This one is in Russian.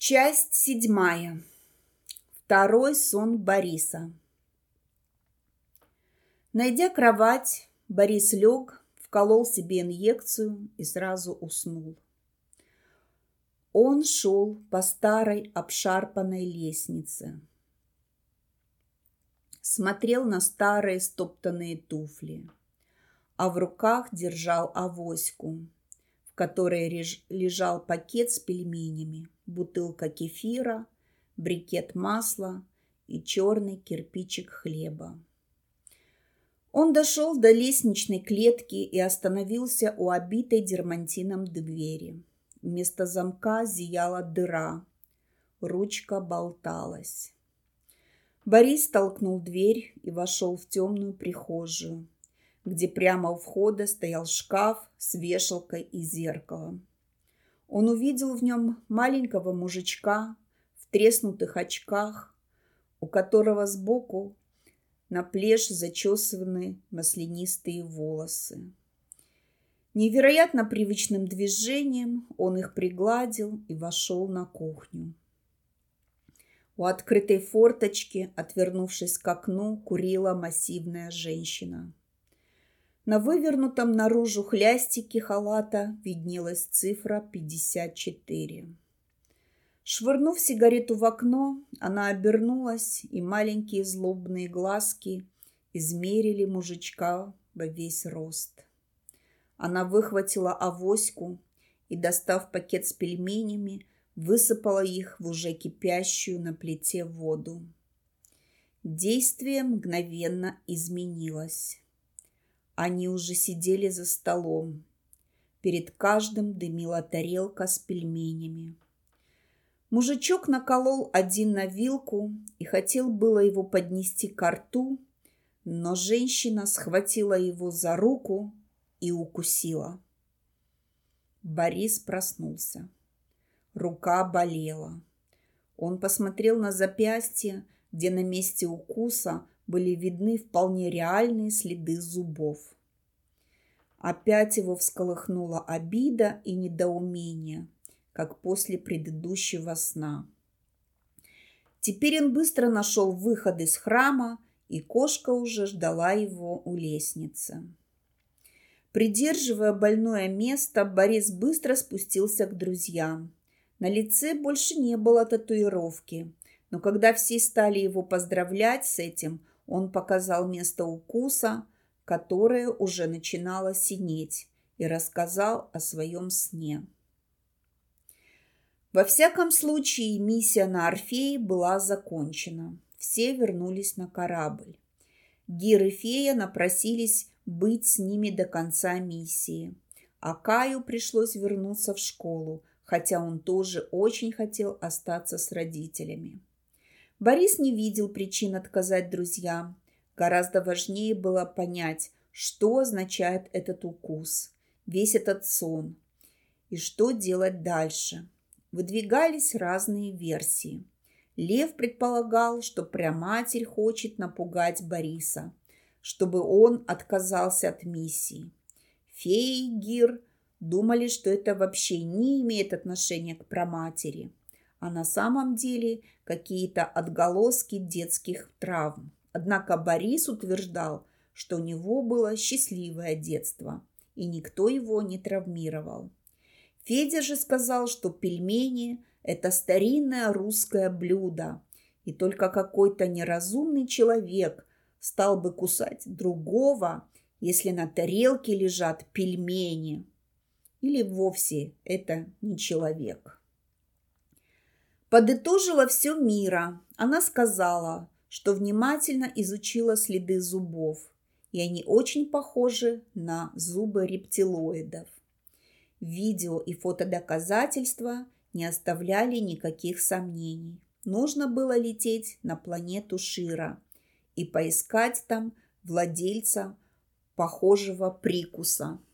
Часть седьмая. Второй сон Бориса. Найдя кровать, Борис лег, вколол себе инъекцию и сразу уснул. Он шел по старой обшарпанной лестнице. Смотрел на старые стоптанные туфли, а в руках держал авоську, в которой лежал пакет с пельменями – бутылка кефира, брикет масла и черный кирпичик хлеба. Он дошел до лестничной клетки и остановился у обитой дермантином двери. Вместо замка зияла дыра. Ручка болталась. Борис толкнул дверь и вошел в темную прихожую, где прямо у входа стоял шкаф с вешалкой и зеркалом. Он увидел в нем маленького мужичка в треснутых очках, у которого сбоку на плешь зачесаны маслянистые волосы. Невероятно привычным движением он их пригладил и вошел на кухню. У открытой форточки, отвернувшись к окну, курила массивная женщина. На вывернутом наружу хлястике халата виднелась цифра 54. Швырнув сигарету в окно, она обернулась, и маленькие злобные глазки измерили мужичка во весь рост. Она выхватила авоську и, достав пакет с пельменями, высыпала их в уже кипящую на плите воду. Действие мгновенно изменилось. Они уже сидели за столом. Перед каждым дымила тарелка с пельменями. Мужичок наколол один на вилку и хотел было его поднести к рту, но женщина схватила его за руку и укусила. Борис проснулся. Рука болела. Он посмотрел на запястье, где на месте укуса были видны вполне реальные следы зубов. Опять его всколыхнула обида и недоумение, как после предыдущего сна. Теперь он быстро нашел выход из храма, и кошка уже ждала его у лестницы. Придерживая больное место, Борис быстро спустился к друзьям. На лице больше не было татуировки, но когда все стали его поздравлять с этим, он показал место укуса, которое уже начинало синеть, и рассказал о своем сне. Во всяком случае, миссия на Орфее была закончена. Все вернулись на корабль. Гир и Фея напросились быть с ними до конца миссии. А Каю пришлось вернуться в школу, хотя он тоже очень хотел остаться с родителями. Борис не видел причин отказать друзьям. Гораздо важнее было понять, что означает этот укус, весь этот сон и что делать дальше. Выдвигались разные версии. Лев предполагал, что пряматерь хочет напугать Бориса, чтобы он отказался от миссии. Феи и Гир думали, что это вообще не имеет отношения к праматери – а на самом деле какие-то отголоски детских травм. Однако Борис утверждал, что у него было счастливое детство, и никто его не травмировал. Федя же сказал, что пельмени – это старинное русское блюдо, и только какой-то неразумный человек стал бы кусать другого, если на тарелке лежат пельмени. Или вовсе это не человек. Подытожила все мира. Она сказала, что внимательно изучила следы зубов, и они очень похожи на зубы рептилоидов. Видео и фотодоказательства не оставляли никаких сомнений. Нужно было лететь на планету Шира и поискать там владельца похожего прикуса –